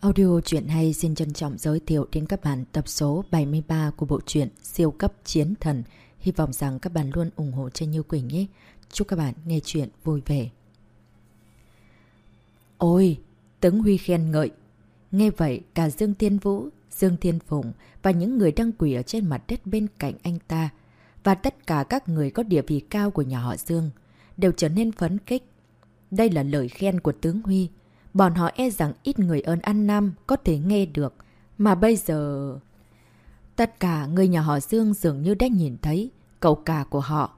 Audio truyện hay xin trân trọng giới thiệu đến các bạn tập số 73 của bộ truyện Siêu cấp chiến thần. Hy vọng rằng các bạn luôn ủng hộ cho Như Quỳnh nhé. Chúc các bạn nghe chuyện vui vẻ. Ôi, Tấn Huy khen ngợi. Nghe vậy, cả Dương Thiên Vũ, Dương Thiên Phụng và những người đang quỷ ở trên mặt đất bên cạnh anh ta và tất cả các người có địa vị cao của nhà họ Dương đều trở nên phấn kích. Đây là lời khen của tướng Huy bọn họ e rằng ít người ơn ăn năm có thể nghe được. Mà bây giờ... Tất cả người nhà họ Dương dường như đã nhìn thấy cậu cả của họ.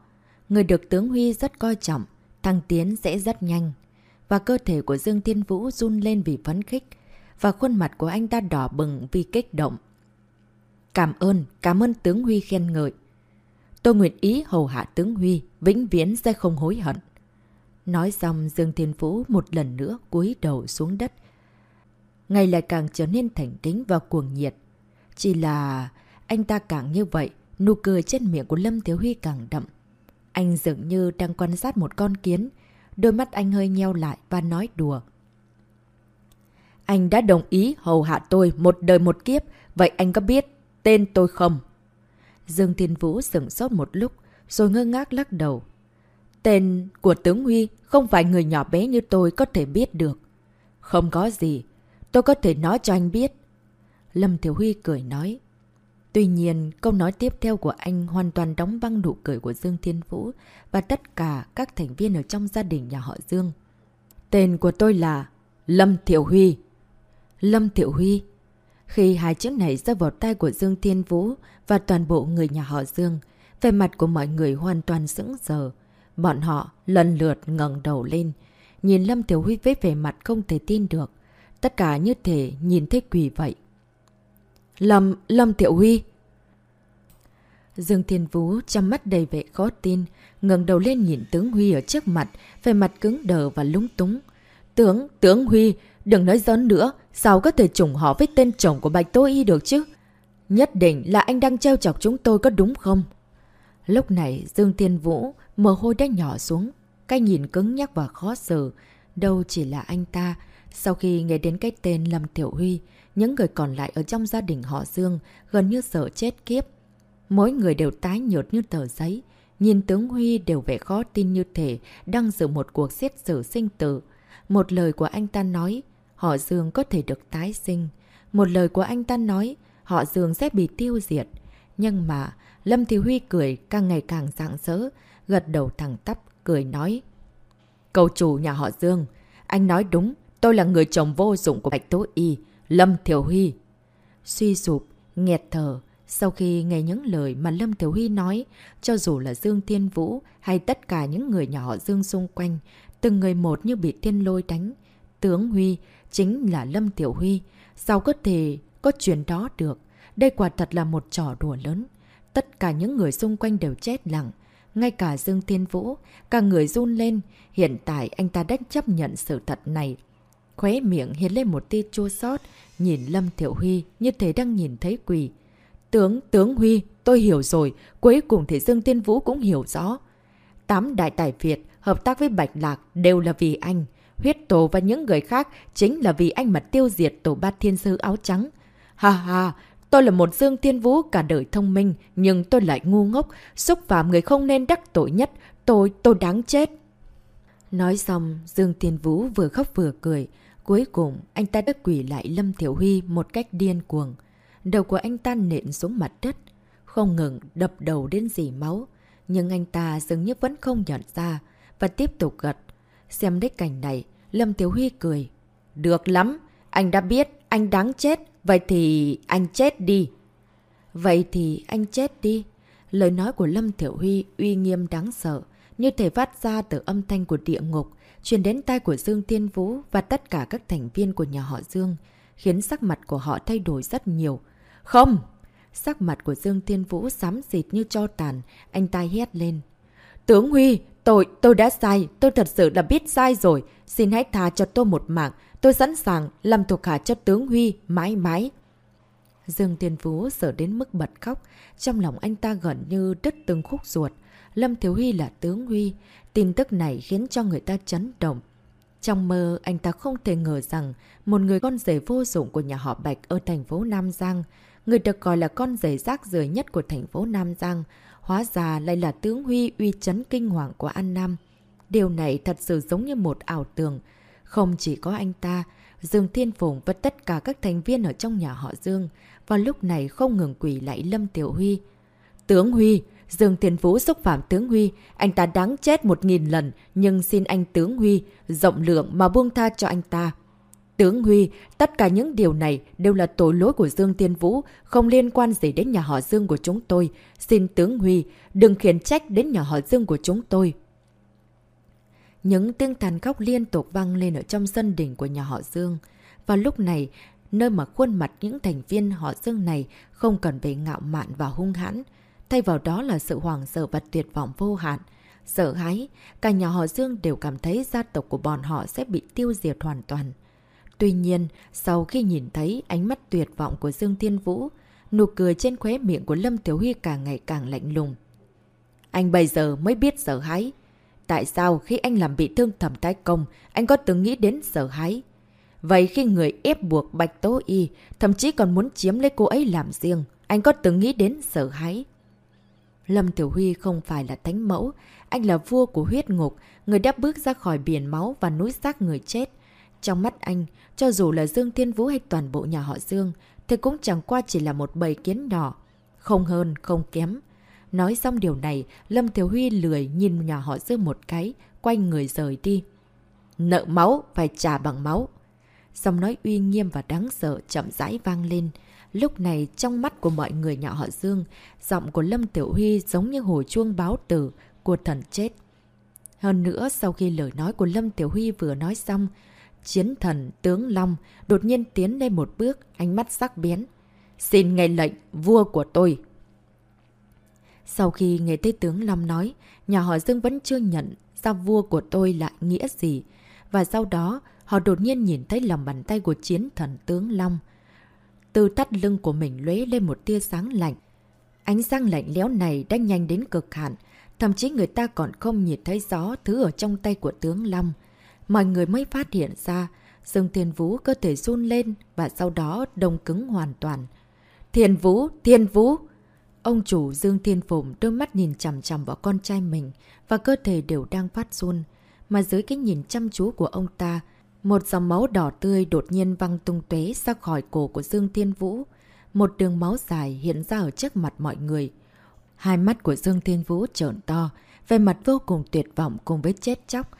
Người được tướng Huy rất coi trọng, thăng tiến sẽ rất nhanh. Và cơ thể của Dương Thiên Vũ run lên vì phấn khích, và khuôn mặt của anh ta đỏ bừng vì kích động. Cảm ơn, cảm ơn tướng Huy khen ngợi. Tôi nguyện ý hầu hạ tướng Huy, vĩnh viễn sẽ không hối hận. Nói xong Dương Thiên Vũ một lần nữa cúi đầu xuống đất. Ngày lại càng trở nên thành kính và cuồng nhiệt. Chỉ là anh ta càng như vậy, nụ cười trên miệng của Lâm Thiếu Huy càng đậm. Anh dường như đang quan sát một con kiến. Đôi mắt anh hơi nheo lại và nói đùa. Anh đã đồng ý hầu hạ tôi một đời một kiếp, vậy anh có biết tên tôi không? Dương Thiên Vũ sửng sốt một lúc, rồi ngơ ngác lắc đầu. Tên của tướng Huy không phải người nhỏ bé như tôi có thể biết được. Không có gì. Tôi có thể nói cho anh biết. Lâm Thiểu Huy cười nói. Tuy nhiên, câu nói tiếp theo của anh hoàn toàn đóng băng nụ cười của Dương Thiên Vũ và tất cả các thành viên ở trong gia đình nhà họ Dương. Tên của tôi là Lâm Thiểu Huy. Lâm Thiểu Huy. Khi hai chữ này rơi vào tay của Dương Thiên Vũ và toàn bộ người nhà họ Dương, về mặt của mọi người hoàn toàn sững sờ. Bọn họ lần lượt ngẩng đầu lên, nhìn Lâm Tiểu Huy với vẻ mặt không thể tin được. Tất cả như thể nhìn thấy quỷ vậy. Lâm, Lâm Tiểu Huy! Dương Thiên Vũ chăm mắt đầy vẻ khó tin, ngẩng đầu lên nhìn tướng Huy ở trước mặt, vẻ mặt cứng đờ và lúng túng. Tướng, tướng Huy, đừng nói giỡn nữa, sao có thể trùng họ với tên chồng của Bạch Tô Y được chứ? Nhất định là anh đang treo chọc chúng tôi có đúng không? Lúc này Dương Thiên Vũ mồ hôi đã nhỏ xuống, cái nhìn cứng nhắc và khó xử. Đâu chỉ là anh ta. Sau khi nghe đến cái tên Lâm Tiểu Huy, những người còn lại ở trong gia đình họ Dương gần như sợ chết kiếp. Mỗi người đều tái nhợt như tờ giấy. Nhìn tướng Huy đều vẻ khó tin như thể đang dự một cuộc xét xử sinh tử. Một lời của anh ta nói, họ Dương có thể được tái sinh. Một lời của anh ta nói, họ Dương sẽ bị tiêu diệt. Nhưng mà, Lâm Thị Huy cười càng ngày càng rạng rỡ, gật đầu thẳng tắp, cười nói. Cầu chủ nhà họ Dương, anh nói đúng, tôi là người chồng vô dụng của Bạch Tố Y, Lâm Thiểu Huy. Suy sụp, nghẹt thở, sau khi nghe những lời mà Lâm Thiểu Huy nói, cho dù là Dương Thiên Vũ hay tất cả những người nhà họ Dương xung quanh, từng người một như bị thiên lôi đánh. Tướng Huy chính là Lâm Tiểu Huy, sao có thể có chuyện đó được? Đây quả thật là một trò đùa lớn. Tất cả những người xung quanh đều chết lặng. Ngay cả Dương Thiên Vũ, cả người run lên. Hiện tại anh ta đã chấp nhận sự thật này. Khóe miệng hiện lên một tia chua sót, nhìn Lâm Thiệu Huy như thế đang nhìn thấy quỷ. Tướng, tướng Huy, tôi hiểu rồi, cuối cùng thì Dương Thiên Vũ cũng hiểu rõ. Tám đại tài Việt hợp tác với Bạch Lạc đều là vì anh. Huyết tổ và những người khác chính là vì anh mà tiêu diệt tổ bát thiên sư áo trắng. Ha ha, Tôi là một Dương Thiên Vũ cả đời thông minh, nhưng tôi lại ngu ngốc, xúc phạm người không nên đắc tội nhất. Tôi, tôi đáng chết. Nói xong, Dương Thiên Vũ vừa khóc vừa cười. Cuối cùng, anh ta đã quỷ lại Lâm Thiểu Huy một cách điên cuồng. Đầu của anh ta nện xuống mặt đất, không ngừng đập đầu đến dì máu. Nhưng anh ta dường như vẫn không nhận ra và tiếp tục gật. Xem đến cảnh này, Lâm Thiếu Huy cười. Được lắm, anh đã biết anh đáng chết. Vậy thì anh chết đi. Vậy thì anh chết đi. Lời nói của Lâm Thiểu Huy uy nghiêm đáng sợ, như thể phát ra từ âm thanh của địa ngục, truyền đến tai của Dương Thiên Vũ và tất cả các thành viên của nhà họ Dương, khiến sắc mặt của họ thay đổi rất nhiều. Không! Sắc mặt của Dương Thiên Vũ xám xịt như cho tàn, anh ta hét lên. Tướng Huy, tôi, tôi đã sai, tôi thật sự đã biết sai rồi, xin hãy tha cho tôi một mạng, Tôi sẵn sàng làm thuộc hạ cho tướng Huy mãi mãi. Dương Tiên Phú sợ đến mức bật khóc, trong lòng anh ta gần như đứt từng khúc ruột. Lâm Thiếu Huy là tướng Huy, tin tức này khiến cho người ta chấn động. Trong mơ, anh ta không thể ngờ rằng một người con rể vô dụng của nhà họ Bạch ở thành phố Nam Giang, người được gọi là con rể rác rưởi nhất của thành phố Nam Giang, hóa ra lại là tướng Huy uy chấn kinh hoàng của An Nam. Điều này thật sự giống như một ảo tưởng. Không chỉ có anh ta, Dương Thiên Phùng và tất cả các thành viên ở trong nhà họ Dương, vào lúc này không ngừng quỷ lại Lâm Tiểu Huy. Tướng Huy, Dương Thiên Phú xúc phạm tướng Huy, anh ta đáng chết một nghìn lần, nhưng xin anh tướng Huy rộng lượng mà buông tha cho anh ta. Tướng Huy, tất cả những điều này đều là tội lỗi của Dương Thiên Vũ, không liên quan gì đến nhà họ Dương của chúng tôi. Xin tướng Huy, đừng khiển trách đến nhà họ Dương của chúng tôi. Những tiếng tàn khóc liên tục vang lên ở trong sân đỉnh của nhà họ Dương. Vào lúc này, nơi mà khuôn mặt những thành viên họ Dương này không cần về ngạo mạn và hung hãn. Thay vào đó là sự hoàng sợ và tuyệt vọng vô hạn. Sợ hãi, cả nhà họ Dương đều cảm thấy gia tộc của bọn họ sẽ bị tiêu diệt hoàn toàn. Tuy nhiên, sau khi nhìn thấy ánh mắt tuyệt vọng của Dương Thiên Vũ, nụ cười trên khóe miệng của Lâm thiếu Huy càng ngày càng lạnh lùng. Anh bây giờ mới biết sợ hãi. Tại sao khi anh làm bị thương thẩm tái công, anh có từng nghĩ đến sợ hãi? Vậy khi người ép buộc Bạch Tố Y, thậm chí còn muốn chiếm lấy cô ấy làm riêng, anh có từng nghĩ đến sợ hãi? Lâm Tiểu Huy không phải là thánh mẫu, anh là vua của huyết ngục, người đã bước ra khỏi biển máu và núi xác người chết. Trong mắt anh, cho dù là Dương Thiên Vũ hay toàn bộ nhà họ Dương, thì cũng chẳng qua chỉ là một bầy kiến nhỏ. Không hơn, không kém. Nói xong điều này, Lâm Thiếu Huy lười nhìn nhà họ Dương một cái, quay người rời đi. Nợ máu, phải trả bằng máu. Xong nói uy nghiêm và đáng sợ chậm rãi vang lên. Lúc này trong mắt của mọi người nhà họ Dương, giọng của Lâm Tiểu Huy giống như hồ chuông báo tử của thần chết. Hơn nữa, sau khi lời nói của Lâm Tiểu Huy vừa nói xong, chiến thần tướng Long đột nhiên tiến lên một bước, ánh mắt sắc biến. Xin nghe lệnh, vua của tôi. Sau khi nghe thấy tướng Long nói, nhà họ Dương vẫn chưa nhận ra vua của tôi là nghĩa gì. Và sau đó, họ đột nhiên nhìn thấy lòng bàn tay của chiến thần tướng Long. Từ tắt lưng của mình lóe lên một tia sáng lạnh. Ánh sáng lạnh léo này đã nhanh đến cực hạn, thậm chí người ta còn không nhìn thấy rõ thứ ở trong tay của tướng Long. Mọi người mới phát hiện ra, Dương Thiên Vũ cơ thể run lên và sau đó đông cứng hoàn toàn. Thiên Vũ! Thiên Vũ! Ông chủ Dương Thiên Phụng đôi mắt nhìn chằm chằm vào con trai mình và cơ thể đều đang phát run. Mà dưới cái nhìn chăm chú của ông ta, một dòng máu đỏ tươi đột nhiên văng tung tuế ra khỏi cổ của Dương Thiên Vũ. Một đường máu dài hiện ra ở trước mặt mọi người. Hai mắt của Dương Thiên Vũ trợn to, về mặt vô cùng tuyệt vọng cùng với chết chóc.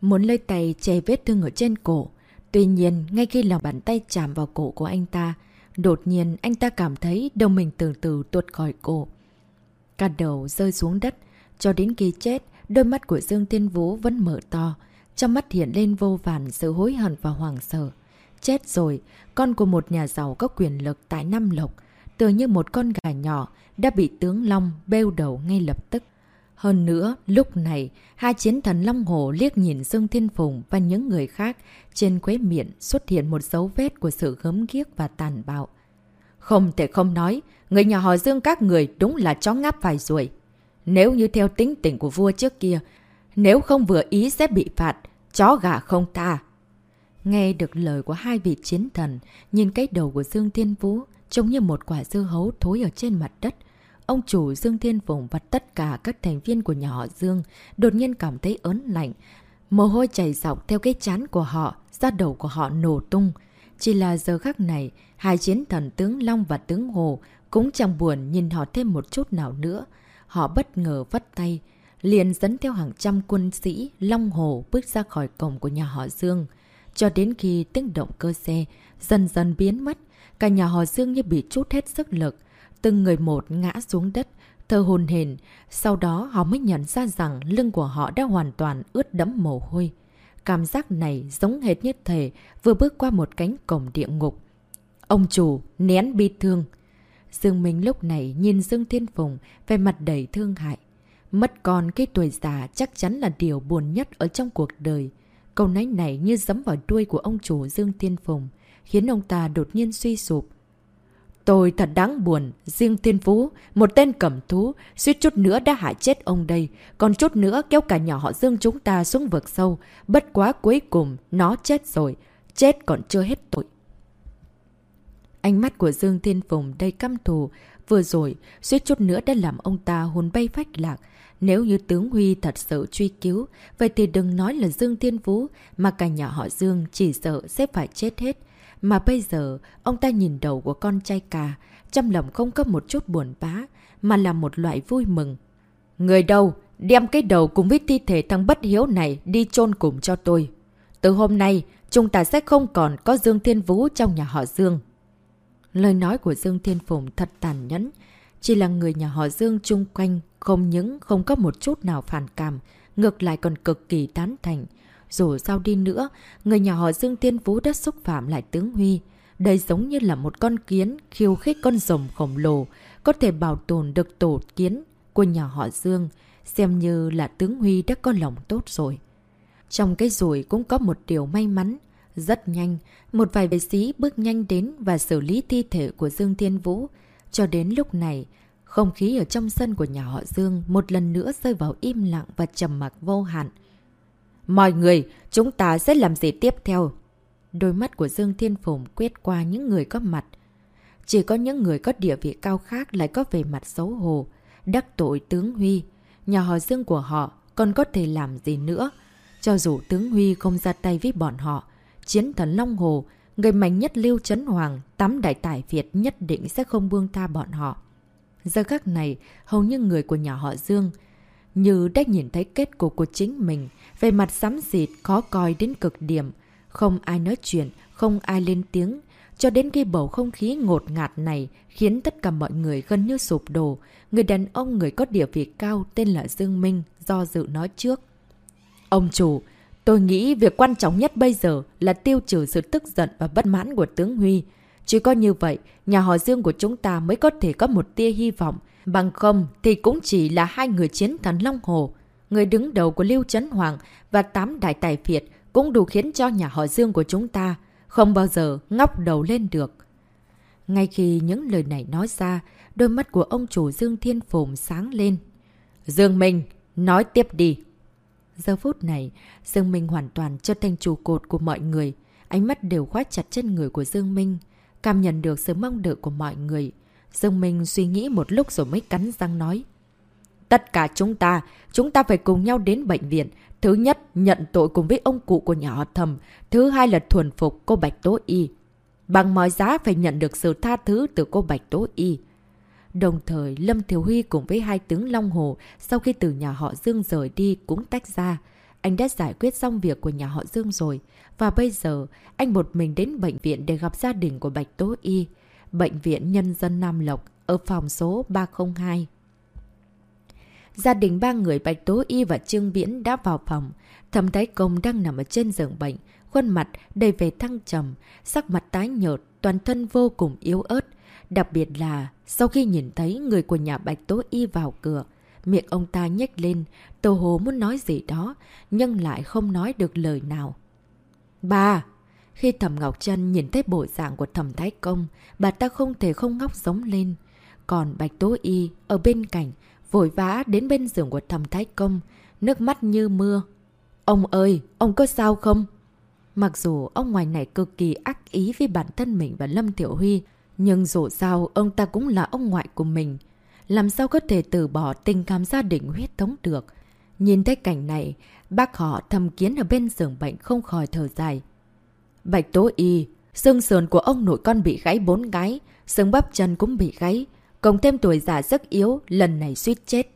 Muốn lấy tay che vết thương ở trên cổ. Tuy nhiên, ngay khi lòng bàn tay chạm vào cổ của anh ta, đột nhiên anh ta cảm thấy đầu mình từ từ tuột khỏi cổ. Cả đầu rơi xuống đất, cho đến khi chết, đôi mắt của Dương Thiên Vũ vẫn mở to. Trong mắt hiện lên vô vàn sự hối hận và hoàng sợ. Chết rồi, con của một nhà giàu có quyền lực tại Nam Lộc, tự như một con gà nhỏ, đã bị tướng Long bêu đầu ngay lập tức. Hơn nữa, lúc này, hai chiến thần Long Hồ liếc nhìn Dương Thiên Phùng và những người khác, trên quế miệng xuất hiện một dấu vết của sự gớm ghiếc và tàn bạo. Không thể không nói, người nhà họ Dương các người đúng là chó ngáp phải ruồi. Nếu như theo tính tình của vua trước kia, nếu không vừa ý sẽ bị phạt, chó gà không tha. Nghe được lời của hai vị chiến thần, nhìn cái đầu của Dương Thiên Vũ trông như một quả dưa hấu thối ở trên mặt đất. Ông chủ Dương Thiên Phùng và tất cả các thành viên của nhà họ Dương đột nhiên cảm thấy ớn lạnh. Mồ hôi chảy dọc theo cái chán của họ, da đầu của họ nổ tung. Chỉ là giờ khắc này, hai chiến thần tướng Long và tướng Hồ cũng chẳng buồn nhìn họ thêm một chút nào nữa. Họ bất ngờ vắt tay, liền dẫn theo hàng trăm quân sĩ Long Hồ bước ra khỏi cổng của nhà họ Dương. Cho đến khi tiếng động cơ xe dần dần biến mất, cả nhà họ Dương như bị chút hết sức lực. Từng người một ngã xuống đất, thơ hồn hền. Sau đó họ mới nhận ra rằng lưng của họ đã hoàn toàn ướt đẫm mồ hôi. Cảm giác này giống hệt như thể vừa bước qua một cánh cổng địa ngục. Ông chủ, nén bi thương. Dương Minh lúc này nhìn Dương Thiên Phùng về mặt đầy thương hại. Mất con cái tuổi già chắc chắn là điều buồn nhất ở trong cuộc đời. Câu nói này như dấm vào đuôi của ông chủ Dương Thiên Phùng, khiến ông ta đột nhiên suy sụp. Tôi thật đáng buồn, riêng thiên phú, một tên cẩm thú, suýt chút nữa đã hại chết ông đây, còn chút nữa kéo cả nhỏ họ dương chúng ta xuống vực sâu, bất quá cuối cùng nó chết rồi, chết còn chưa hết tội. Ánh mắt của Dương Thiên Phùng đầy căm thù, vừa rồi, suýt chút nữa đã làm ông ta hồn bay phách lạc. Nếu như tướng Huy thật sự truy cứu, vậy thì đừng nói là Dương Thiên Phú, mà cả nhà họ Dương chỉ sợ sẽ phải chết hết. Mà bây giờ, ông ta nhìn đầu của con trai cả trong lòng không có một chút buồn bã mà là một loại vui mừng. Người đâu, đem cái đầu cùng với thi thể thằng bất hiếu này đi chôn cùng cho tôi. Từ hôm nay, chúng ta sẽ không còn có Dương Thiên Vũ trong nhà họ Dương. Lời nói của Dương Thiên Phùng thật tàn nhẫn. Chỉ là người nhà họ Dương chung quanh không những không có một chút nào phản cảm, ngược lại còn cực kỳ tán thành. Dù sao đi nữa, người nhà họ Dương Thiên Vũ đã xúc phạm lại tướng Huy. Đây giống như là một con kiến khiêu khích con rồng khổng lồ, có thể bảo tồn được tổ kiến của nhà họ Dương, xem như là tướng Huy đã có lòng tốt rồi. Trong cái rủi cũng có một điều may mắn, rất nhanh, một vài vệ sĩ bước nhanh đến và xử lý thi thể của Dương Thiên Vũ. Cho đến lúc này, không khí ở trong sân của nhà họ Dương một lần nữa rơi vào im lặng và trầm mặc vô hạn. Mọi người, chúng ta sẽ làm gì tiếp theo? Đôi mắt của Dương Thiên Phùng quét qua những người có mặt. Chỉ có những người có địa vị cao khác lại có về mặt xấu hổ, đắc tội tướng Huy. Nhà họ Dương của họ còn có thể làm gì nữa? Cho dù tướng Huy không ra tay với bọn họ, chiến thần Long Hồ, người mạnh nhất Lưu Trấn Hoàng, tám đại tài Việt nhất định sẽ không buông tha bọn họ. Giờ khắc này, hầu như người của nhà họ Dương, như đã nhìn thấy kết cục của chính mình, về mặt sắm xịt, khó coi đến cực điểm. Không ai nói chuyện, không ai lên tiếng, cho đến khi bầu không khí ngột ngạt này khiến tất cả mọi người gần như sụp đổ. Người đàn ông người có địa vị cao tên là Dương Minh do dự nói trước. Ông chủ, Tôi nghĩ việc quan trọng nhất bây giờ là tiêu trừ sự tức giận và bất mãn của tướng Huy. Chỉ có như vậy, nhà họ Dương của chúng ta mới có thể có một tia hy vọng. Bằng không thì cũng chỉ là hai người chiến thần Long Hồ. Người đứng đầu của Lưu Trấn Hoàng và tám đại tài phiệt cũng đủ khiến cho nhà họ Dương của chúng ta không bao giờ ngóc đầu lên được. Ngay khi những lời này nói ra, đôi mắt của ông chủ Dương Thiên Phùng sáng lên. Dương Minh, nói tiếp đi. Giờ phút này, Dương Minh hoàn toàn trở thành trụ cột của mọi người. Ánh mắt đều khóa chặt trên người của Dương Minh. Cảm nhận được sự mong đợi của mọi người. Dương Minh suy nghĩ một lúc rồi mới cắn răng nói. Tất cả chúng ta, chúng ta phải cùng nhau đến bệnh viện. Thứ nhất, nhận tội cùng với ông cụ của nhà họ thầm. Thứ hai là thuần phục cô Bạch Tố Y. Bằng mọi giá phải nhận được sự tha thứ từ cô Bạch Tố Y. Đồng thời, Lâm thiếu Huy cùng với hai tướng Long Hồ sau khi từ nhà họ Dương rời đi cũng tách ra. Anh đã giải quyết xong việc của nhà họ Dương rồi. Và bây giờ, anh một mình đến bệnh viện để gặp gia đình của Bạch Tố Y. Bệnh viện Nhân dân Nam Lộc ở phòng số 302. Gia đình ba người Bạch Tố Y và Trương Viễn đã vào phòng. Thầm Thái Công đang nằm ở trên giường bệnh, khuôn mặt đầy vẻ thăng trầm, sắc mặt tái nhợt, toàn thân vô cùng yếu ớt. Đặc biệt là sau khi nhìn thấy người của nhà Bạch Tố Y vào cửa, miệng ông ta nhếch lên, Tô Hồ muốn nói gì đó, nhưng lại không nói được lời nào. Bà! Khi Thẩm Ngọc Trân nhìn thấy bộ dạng của Thẩm Thái Công, bà ta không thể không ngóc giống lên. Còn Bạch Tố Y ở bên cạnh, vội vã đến bên giường của Thẩm Thái Công, nước mắt như mưa. Ông ơi, ông có sao không? Mặc dù ông ngoài này cực kỳ ác ý với bản thân mình và Lâm Tiểu Huy, nhưng dù sao, ông ta cũng là ông ngoại của mình. Làm sao có thể từ bỏ tình cảm gia đình huyết thống được. Nhìn thấy cảnh này, bác họ thầm kiến ở bên giường bệnh không khỏi thở dài. Bạch Tố Y, xương sườn của ông nội con bị gãy bốn cái, xương bắp chân cũng bị gãy, cộng thêm tuổi già rất yếu, lần này suýt chết.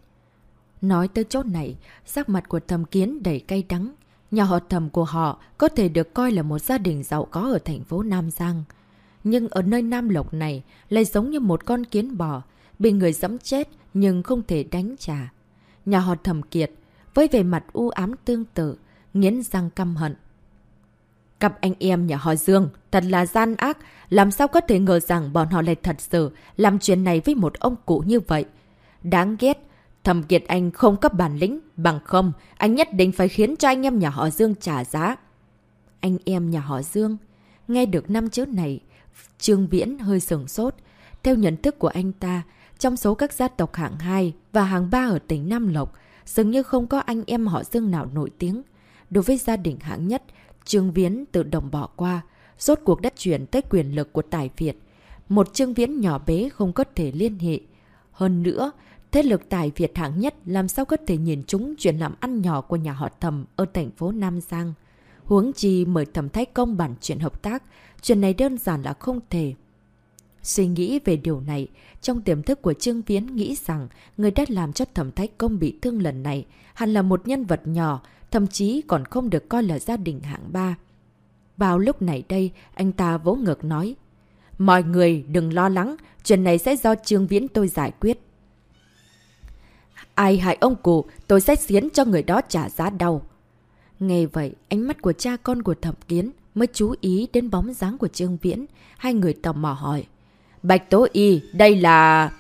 Nói tới chốt này, sắc mặt của thầm kiến đầy cay đắng. Nhà họ thầm của họ có thể được coi là một gia đình giàu có ở thành phố Nam Giang nhưng ở nơi Nam Lộc này lại giống như một con kiến bò, bị người dẫm chết nhưng không thể đánh trả. Nhà họ thầm kiệt, với vẻ mặt u ám tương tự, nghiến răng căm hận. Cặp anh em nhà họ Dương thật là gian ác, làm sao có thể ngờ rằng bọn họ lại thật sự làm chuyện này với một ông cụ như vậy. Đáng ghét, thầm kiệt anh không có bản lĩnh, bằng không, anh nhất định phải khiến cho anh em nhà họ Dương trả giá. Anh em nhà họ Dương, nghe được năm chữ này, Trương Viễn hơi sừng sốt. Theo nhận thức của anh ta, trong số các gia tộc hạng 2 và hạng 3 ở tỉnh Nam Lộc, dường như không có anh em họ Dương nào nổi tiếng. Đối với gia đình hạng nhất, Trương Viễn tự động bỏ qua, rốt cuộc đất chuyển tới quyền lực của Tài Việt. Một Trương Viễn nhỏ bé không có thể liên hệ. Hơn nữa, thế lực Tài Việt hạng nhất làm sao có thể nhìn chúng chuyện làm ăn nhỏ của nhà họ thầm ở thành phố Nam Giang. Huống chi mời thẩm thái công bản chuyện hợp tác, chuyện này đơn giản là không thể. Suy nghĩ về điều này, trong tiềm thức của Trương Viễn nghĩ rằng người đã làm cho thẩm thái công bị thương lần này hẳn là một nhân vật nhỏ, thậm chí còn không được coi là gia đình hạng ba. Vào lúc này đây, anh ta vỗ ngược nói, Mọi người đừng lo lắng, chuyện này sẽ do Trương Viễn tôi giải quyết. Ai hại ông cụ, tôi sẽ xiến cho người đó trả giá đau. Nghe vậy, ánh mắt của cha con của thẩm kiến mới chú ý đến bóng dáng của Trương Viễn. Hai người tò mò hỏi. Bạch Tố Y, đây là...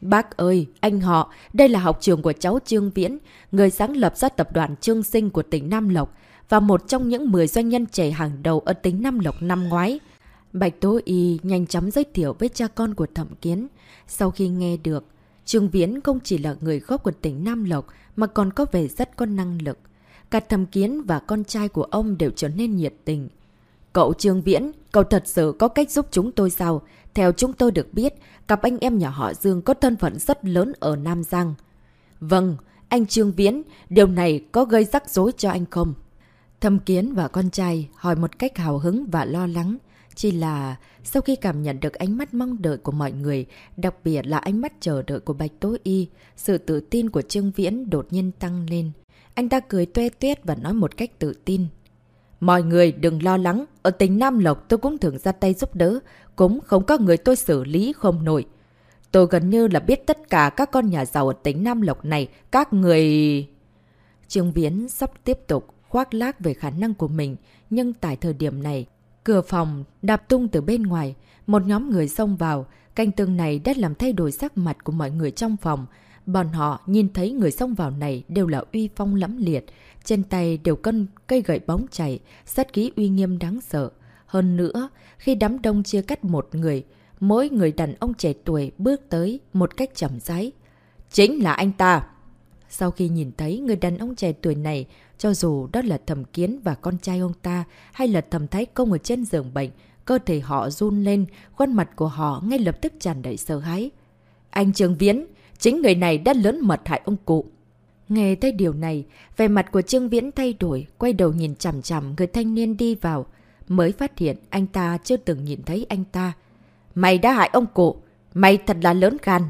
Bác ơi, anh họ, đây là học trường của cháu Trương Viễn, người sáng lập ra tập đoàn Trương Sinh của tỉnh Nam Lộc và một trong những 10 doanh nhân trẻ hàng đầu ở tỉnh Nam Lộc năm ngoái. Bạch Tố Y nhanh chóng giới thiệu với cha con của Thẩm Kiến. Sau khi nghe được, Trương Viễn không chỉ là người gốc của tỉnh Nam Lộc mà còn có vẻ rất có năng lực. Cả Thẩm Kiến và con trai của ông đều trở nên nhiệt tình. Cậu Trương Viễn, cậu thật sự có cách giúp chúng tôi sao? Theo chúng tôi được biết, cặp anh em nhà họ Dương có thân phận rất lớn ở Nam Giang. Vâng, anh Trương Viễn, điều này có gây rắc rối cho anh không? Thâm Kiến và con trai hỏi một cách hào hứng và lo lắng. Chỉ là sau khi cảm nhận được ánh mắt mong đợi của mọi người, đặc biệt là ánh mắt chờ đợi của Bạch Tố Y, sự tự tin của Trương Viễn đột nhiên tăng lên. Anh ta cười tuê tuyết và nói một cách tự tin. Mọi người đừng lo lắng, ở tỉnh Nam Lộc tôi cũng thường ra tay giúp đỡ, cũng không có người tôi xử lý không nổi. Tôi gần như là biết tất cả các con nhà giàu ở tỉnh Nam Lộc này, các người... Trương Viễn sắp tiếp tục khoác lác về khả năng của mình, nhưng tại thời điểm này, cửa phòng đạp tung từ bên ngoài, một nhóm người xông vào, canh tương này đã làm thay đổi sắc mặt của mọi người trong phòng. Bọn họ nhìn thấy người xông vào này đều là uy phong lẫm liệt, trên tay đều cân cây gậy bóng chảy, sát khí uy nghiêm đáng sợ. Hơn nữa, khi đám đông chia cắt một người, mỗi người đàn ông trẻ tuổi bước tới một cách chậm rãi. Chính là anh ta! Sau khi nhìn thấy người đàn ông trẻ tuổi này, cho dù đó là thầm kiến và con trai ông ta hay là thầm thái công ở trên giường bệnh, cơ thể họ run lên, khuôn mặt của họ ngay lập tức tràn đầy sợ hãi. Anh Trường Viễn, chính người này đã lớn mật hại ông cụ. Nghe thấy điều này, vẻ mặt của Trương Viễn thay đổi, quay đầu nhìn chằm chằm người thanh niên đi vào. Mới phát hiện anh ta chưa từng nhìn thấy anh ta. Mày đã hại ông cụ, mày thật là lớn gan.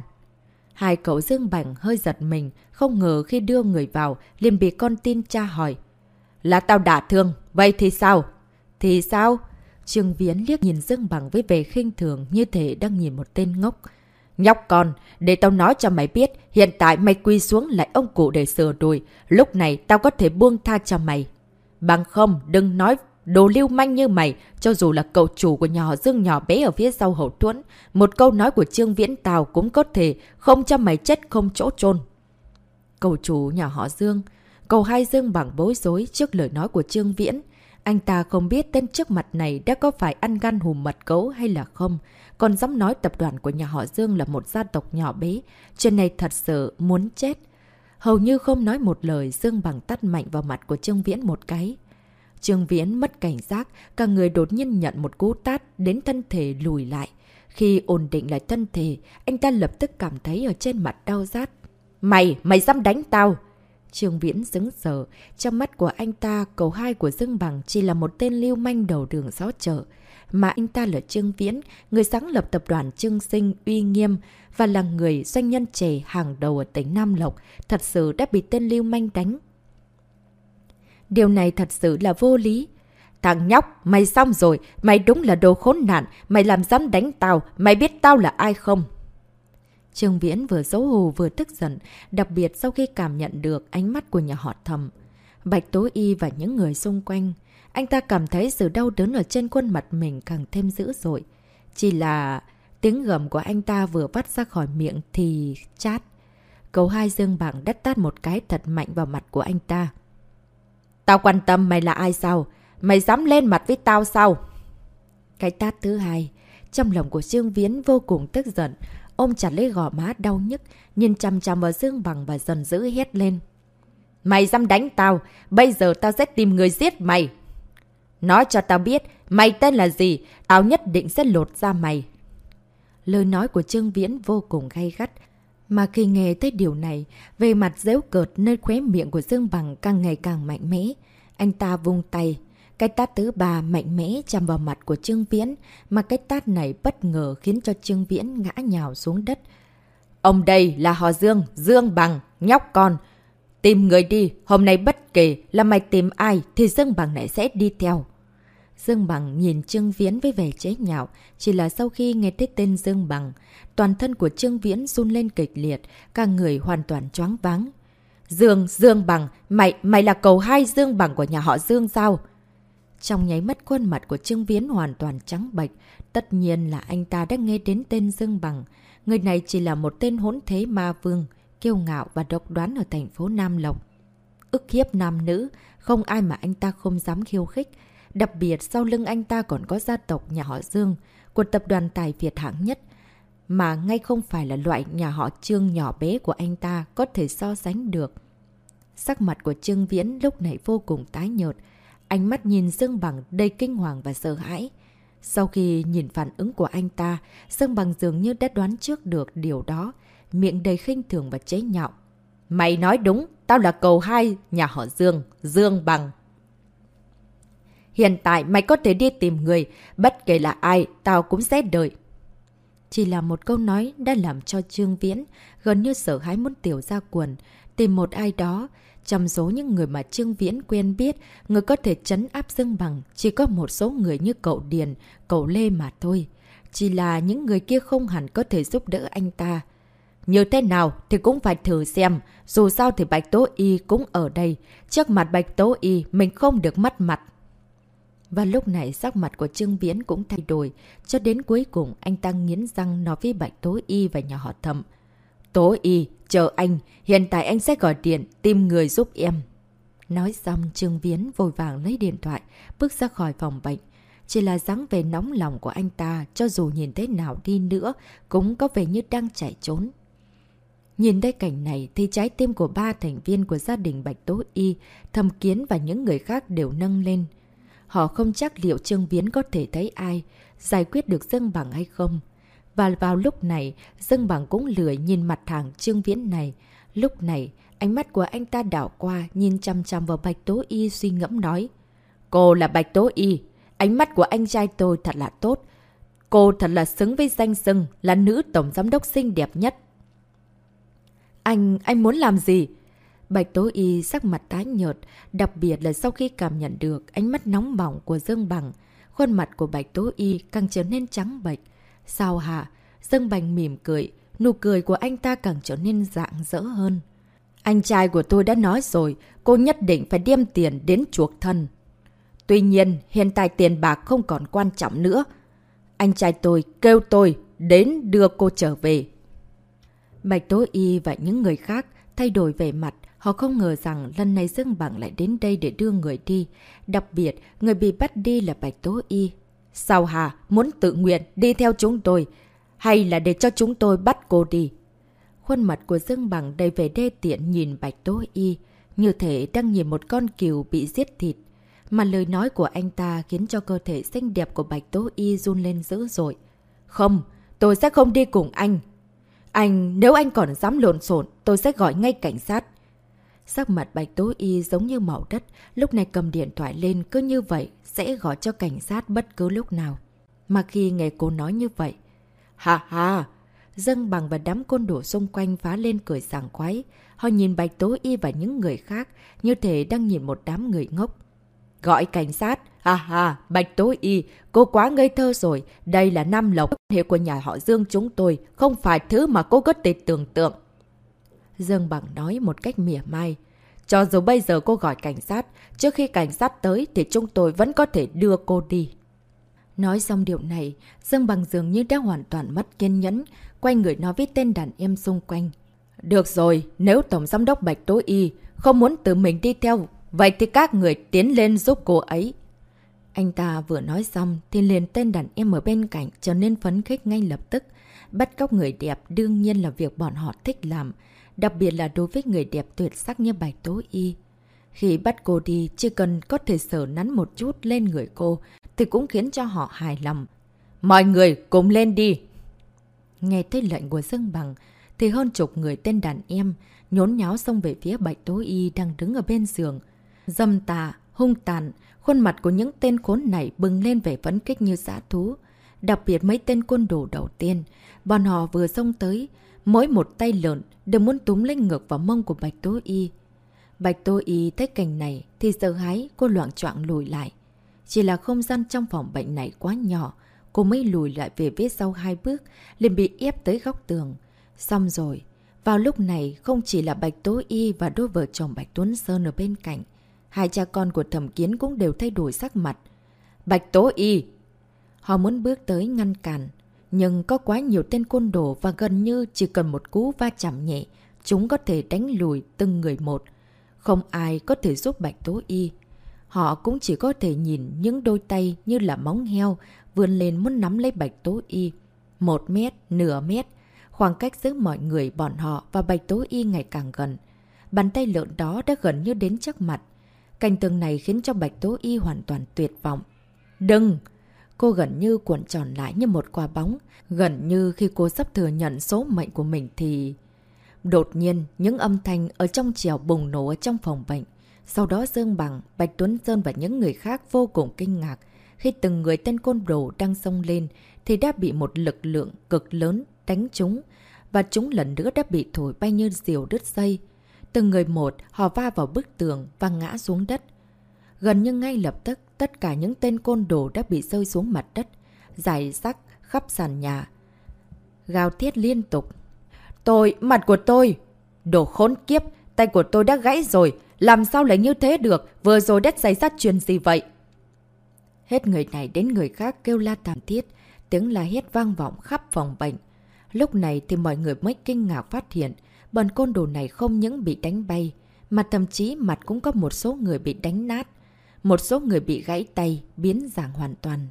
Hai cậu Dương Bảnh hơi giật mình, không ngờ khi đưa người vào, liền bị con tin cha hỏi. Là tao đả thương, vậy thì sao? Thì sao? Trương Viễn liếc nhìn Dương Bằng với vẻ khinh thường như thể đang nhìn một tên ngốc. Nhóc con, để tao nói cho mày biết, hiện tại mày quy xuống lại ông cụ để sửa đùi. Lúc này tao có thể buông tha cho mày. Bằng không, đừng nói đồ lưu manh như mày, cho dù là cậu chủ của nhà họ Dương nhỏ bé ở phía sau hậu thuẫn. Một câu nói của Trương Viễn Tào cũng có thể không cho mày chết không chỗ chôn Cậu chủ nhà họ Dương, cầu hai Dương bằng bối rối trước lời nói của Trương Viễn. Anh ta không biết tên trước mặt này đã có phải ăn gan hùm mật cấu hay là không. Còn dám nói tập đoàn của nhà họ Dương là một gia tộc nhỏ bé. Chuyện này thật sự muốn chết. Hầu như không nói một lời, Dương bằng tắt mạnh vào mặt của Trương Viễn một cái. Trương Viễn mất cảnh giác, cả người đột nhiên nhận một cú tát đến thân thể lùi lại. Khi ổn định lại thân thể, anh ta lập tức cảm thấy ở trên mặt đau rát. Mày, mày dám đánh tao! Trương Viễn dứng sở, trong mắt của anh ta, cầu hai của Dương Bằng chỉ là một tên lưu manh đầu đường gió chợ. Mà anh ta là Trương Viễn, người sáng lập tập đoàn Trương Sinh uy nghiêm và là người doanh nhân trẻ hàng đầu ở tỉnh Nam Lộc, thật sự đã bị tên lưu manh đánh. Điều này thật sự là vô lý. Thằng nhóc, mày xong rồi, mày đúng là đồ khốn nạn, mày làm dám đánh tao, mày biết tao là ai không? Trương Viễn vừa xấu hổ vừa tức giận, đặc biệt sau khi cảm nhận được ánh mắt của nhà họ thầm. Bạch Tố Y và những người xung quanh, anh ta cảm thấy sự đau đớn ở trên khuôn mặt mình càng thêm dữ dội. Chỉ là tiếng gầm của anh ta vừa vắt ra khỏi miệng thì chát. Cầu hai dương bảng đất tát một cái thật mạnh vào mặt của anh ta. Tao quan tâm mày là ai sao? Mày dám lên mặt với tao sao? Cái tát thứ hai, Trong lòng của Dương Viễn vô cùng tức giận, ôm chặt lấy gò má đau nhức, nhìn chằm chằm vào Dương Bằng và dần dữ hét lên. Mày dám đánh tao, bây giờ tao sẽ tìm người giết mày. Nói cho tao biết, mày tên là gì, tao nhất định sẽ lột ra mày. Lời nói của Trương Viễn vô cùng gay gắt, mà khi nghe tới điều này, về mặt dễu cợt nơi khóe miệng của Dương Bằng càng ngày càng mạnh mẽ. Anh ta vung tay, cái tát thứ ba mạnh mẽ chạm vào mặt của Trương Viễn, mà cái tát này bất ngờ khiến cho Trương Viễn ngã nhào xuống đất. Ông đây là họ Dương, Dương Bằng, nhóc con. Tìm người đi, hôm nay bất kể là mày tìm ai thì Dương Bằng này sẽ đi theo. Dương Bằng nhìn Trương Viễn với vẻ chế nhạo, chỉ là sau khi nghe thấy tên Dương Bằng, toàn thân của Trương Viễn run lên kịch liệt, cả người hoàn toàn choáng váng. Dương, Dương Bằng, mày, mày là cầu hai Dương Bằng của nhà họ Dương sao? Trong nháy mắt khuôn mặt của Trương Viễn hoàn toàn trắng bệch, tất nhiên là anh ta đã nghe đến tên Dương Bằng. Người này chỉ là một tên hỗn thế ma vương, kiêu ngạo và độc đoán ở thành phố Nam Lộc. ức hiếp nam nữ, không ai mà anh ta không dám khiêu khích. Đặc biệt sau lưng anh ta còn có gia tộc nhà họ Dương, của tập đoàn tài Việt hạng nhất, mà ngay không phải là loại nhà họ Trương nhỏ bé của anh ta có thể so sánh được. Sắc mặt của Trương Viễn lúc này vô cùng tái nhợt, ánh mắt nhìn Dương Bằng đầy kinh hoàng và sợ hãi. Sau khi nhìn phản ứng của anh ta, Dương Bằng dường như đã đoán trước được điều đó, miệng đầy khinh thường và chế nhạo. Mày nói đúng, tao là cầu hai nhà họ Dương, Dương Bằng. Hiện tại mày có thể đi tìm người, bất kể là ai, tao cũng sẽ đợi. Chỉ là một câu nói đã làm cho Trương Viễn gần như sợ hãi muốn tiểu ra quần, tìm một ai đó. Trong số những người mà Trương Viễn quen biết, người có thể chấn áp Dương Bằng chỉ có một số người như cậu Điền, cậu Lê mà thôi. Chỉ là những người kia không hẳn có thể giúp đỡ anh ta. Như thế nào thì cũng phải thử xem, dù sao thì Bạch Tố Y cũng ở đây. Trước mặt Bạch Tố Y mình không được mất mặt. Và lúc này sắc mặt của Trương Viễn cũng thay đổi, cho đến cuối cùng anh ta nghiến răng nói với Bạch Tố Y và nhà họ thầm. Tố Y, chờ anh, hiện tại anh sẽ gọi điện, tìm người giúp em. Nói xong Trương Viễn vội vàng lấy điện thoại, bước ra khỏi phòng bệnh. Chỉ là dáng về nóng lòng của anh ta, cho dù nhìn thế nào đi nữa, cũng có vẻ như đang chạy trốn. Nhìn thấy cảnh này thì trái tim của ba thành viên của gia đình Bạch Tố Y, Thầm Kiến và những người khác đều nâng lên. Họ không chắc liệu Trương Viễn có thể thấy ai, giải quyết được Dương Bằng hay không. Và vào lúc này, Dương Bằng cũng lười nhìn mặt hàng Trương Viễn này. Lúc này, ánh mắt của anh ta đảo qua, nhìn chăm chăm vào Bạch Tố Y suy ngẫm nói. Cô là Bạch Tố Y, ánh mắt của anh trai tôi thật là tốt. Cô thật là xứng với danh xưng là nữ tổng giám đốc xinh đẹp nhất. Anh, anh muốn làm gì? Bạch Tố Y sắc mặt tái nhợt, đặc biệt là sau khi cảm nhận được ánh mắt nóng bỏng của Dương Bằng, khuôn mặt của Bạch Tố Y càng trở nên trắng bệch. Sao hả? Dương Bằng mỉm cười, nụ cười của anh ta càng trở nên dạng dỡ hơn. Anh trai của tôi đã nói rồi, cô nhất định phải đem tiền đến chuộc thân. Tuy nhiên, hiện tại tiền bạc không còn quan trọng nữa. Anh trai tôi kêu tôi đến đưa cô trở về. Bạch Tố Y và những người khác thay đổi vẻ mặt, Họ không ngờ rằng lần này Dương Bằng lại đến đây để đưa người đi. Đặc biệt, người bị bắt đi là Bạch Tố Y. Sao hà, muốn tự nguyện đi theo chúng tôi? Hay là để cho chúng tôi bắt cô đi? Khuôn mặt của Dương Bằng đầy vẻ đê tiện nhìn Bạch Tố Y, như thể đang nhìn một con cừu bị giết thịt. Mà lời nói của anh ta khiến cho cơ thể xinh đẹp của Bạch Tố Y run lên dữ dội. Không, tôi sẽ không đi cùng anh. Anh, nếu anh còn dám lộn xộn, tôi sẽ gọi ngay cảnh sát. Sắc mặt bạch tố y giống như màu đất, lúc này cầm điện thoại lên cứ như vậy, sẽ gọi cho cảnh sát bất cứ lúc nào. Mà khi nghe cô nói như vậy, ha ha, dâng bằng và đám côn đồ xung quanh phá lên cười sảng khoái. Họ nhìn bạch tố y và những người khác, như thể đang nhìn một đám người ngốc. Gọi cảnh sát, ha ha, bạch tố y, cô quá ngây thơ rồi, đây là năm Lộc, hệ của nhà họ Dương chúng tôi, không phải thứ mà cô có thể tưởng tượng. Dương Bằng nói một cách mỉa mai. Cho dù bây giờ cô gọi cảnh sát, trước khi cảnh sát tới thì chúng tôi vẫn có thể đưa cô đi. Nói xong điều này, Dương Bằng dường như đã hoàn toàn mất kiên nhẫn, quay người nói với tên đàn em xung quanh. Được rồi, nếu Tổng Giám đốc Bạch Tố Y không muốn tự mình đi theo, vậy thì các người tiến lên giúp cô ấy. Anh ta vừa nói xong thì liền tên đàn em ở bên cạnh trở nên phấn khích ngay lập tức. Bắt cóc người đẹp đương nhiên là việc bọn họ thích làm, đặc biệt là đối với người đẹp tuyệt sắc như Bạch Tố Y. Khi bắt cô đi, chỉ cần có thể sở nắn một chút lên người cô thì cũng khiến cho họ hài lòng. Mọi người cùng lên đi! Nghe thấy lệnh của Dương Bằng thì hơn chục người tên đàn em nhốn nháo xông về phía Bạch Tố Y đang đứng ở bên giường. Dâm tà, hung tàn, khuôn mặt của những tên khốn này bừng lên vẻ phấn kích như giã thú. Đặc biệt mấy tên quân đồ đầu tiên, bọn họ vừa xông tới, mỗi một tay lợn đều muốn túm lên ngược vào mông của Bạch Tố Y. Bạch Tố Y thấy cảnh này thì sợ hãi cô loạn trọng lùi lại. Chỉ là không gian trong phòng bệnh này quá nhỏ, cô mới lùi lại về phía sau hai bước, liền bị ép tới góc tường. Xong rồi, vào lúc này không chỉ là Bạch Tố Y và đôi vợ chồng Bạch Tuấn Sơn ở bên cạnh, hai cha con của thẩm kiến cũng đều thay đổi sắc mặt. Bạch Tố Y! Họ muốn bước tới ngăn cản, nhưng có quá nhiều tên côn đồ và gần như chỉ cần một cú va chạm nhẹ, chúng có thể đánh lùi từng người một. Không ai có thể giúp Bạch Tố Y. Họ cũng chỉ có thể nhìn những đôi tay như là móng heo vươn lên muốn nắm lấy Bạch Tố Y. Một mét, nửa mét, khoảng cách giữa mọi người bọn họ và Bạch Tố Y ngày càng gần. Bàn tay lợn đó đã gần như đến trước mặt. Cảnh tường này khiến cho Bạch Tố Y hoàn toàn tuyệt vọng. Đừng! Cô gần như cuộn tròn lại như một quả bóng. Gần như khi cô sắp thừa nhận số mệnh của mình thì... Đột nhiên, những âm thanh ở trong trèo bùng nổ ở trong phòng bệnh. Sau đó Dương Bằng, Bạch Tuấn Sơn và những người khác vô cùng kinh ngạc. Khi từng người tên côn đồ đang xông lên thì đã bị một lực lượng cực lớn đánh chúng. Và chúng lần nữa đã bị thổi bay như diều đứt dây. Từng người một, họ va vào bức tường và ngã xuống đất. Gần như ngay lập tức, tất cả những tên côn đồ đã bị rơi xuống mặt đất, dài rắc khắp sàn nhà. Gào thiết liên tục. Tôi, mặt của tôi! Đồ khốn kiếp, tay của tôi đã gãy rồi, làm sao lại như thế được, vừa rồi đất xảy ra chuyện gì vậy? Hết người này đến người khác kêu la thảm thiết, tiếng la hét vang vọng khắp phòng bệnh. Lúc này thì mọi người mới kinh ngạc phát hiện, bọn côn đồ này không những bị đánh bay, mà thậm chí mặt cũng có một số người bị đánh nát. Một số người bị gãy tay, biến dạng hoàn toàn.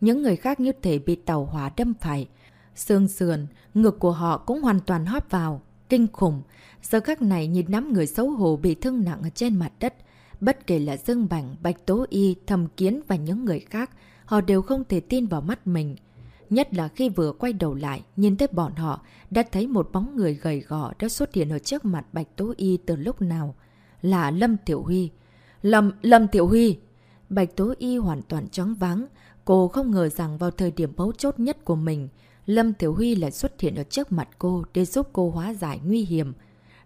Những người khác như thể bị tàu hỏa đâm phải. Sương sườn, ngực của họ cũng hoàn toàn hóp vào. Kinh khủng. Giờ khắc này nhìn nắm người xấu hổ bị thương nặng ở trên mặt đất. Bất kể là Dương Bảnh, Bạch Tố Y, Thầm Kiến và những người khác, họ đều không thể tin vào mắt mình. Nhất là khi vừa quay đầu lại, nhìn thấy bọn họ, đã thấy một bóng người gầy gò đã xuất hiện ở trước mặt Bạch Tố Y từ lúc nào. Là Lâm Tiểu Huy. Lâm, Lâm Tiểu Huy! Bạch Tố Y hoàn toàn chóng váng. Cô không ngờ rằng vào thời điểm mấu chốt nhất của mình, Lâm Tiểu Huy lại xuất hiện ở trước mặt cô để giúp cô hóa giải nguy hiểm.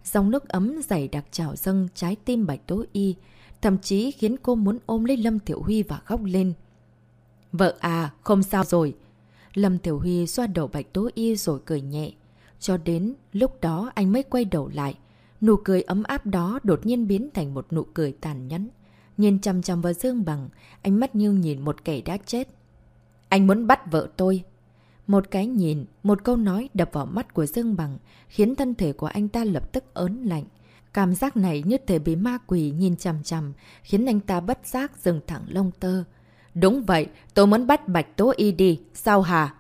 Dòng nước ấm dày đặc trào dâng trái tim Bạch Tố Y, thậm chí khiến cô muốn ôm lấy Lâm Tiểu Huy và khóc lên. Vợ à, không sao rồi. Lâm Tiểu Huy xoa đầu Bạch Tố Y rồi cười nhẹ. Cho đến lúc đó anh mới quay đầu lại. Nụ cười ấm áp đó đột nhiên biến thành một nụ cười tàn nhẫn. Nhìn chăm chăm vào Dương Bằng, ánh mắt như nhìn một kẻ đã chết. Anh muốn bắt vợ tôi. Một cái nhìn, một câu nói đập vào mắt của Dương Bằng, khiến thân thể của anh ta lập tức ớn lạnh. Cảm giác này như thể bị ma quỷ nhìn chằm chằm, khiến anh ta bất giác dừng thẳng lông tơ. Đúng vậy, tôi muốn bắt Bạch Tố Y đi, sao hả?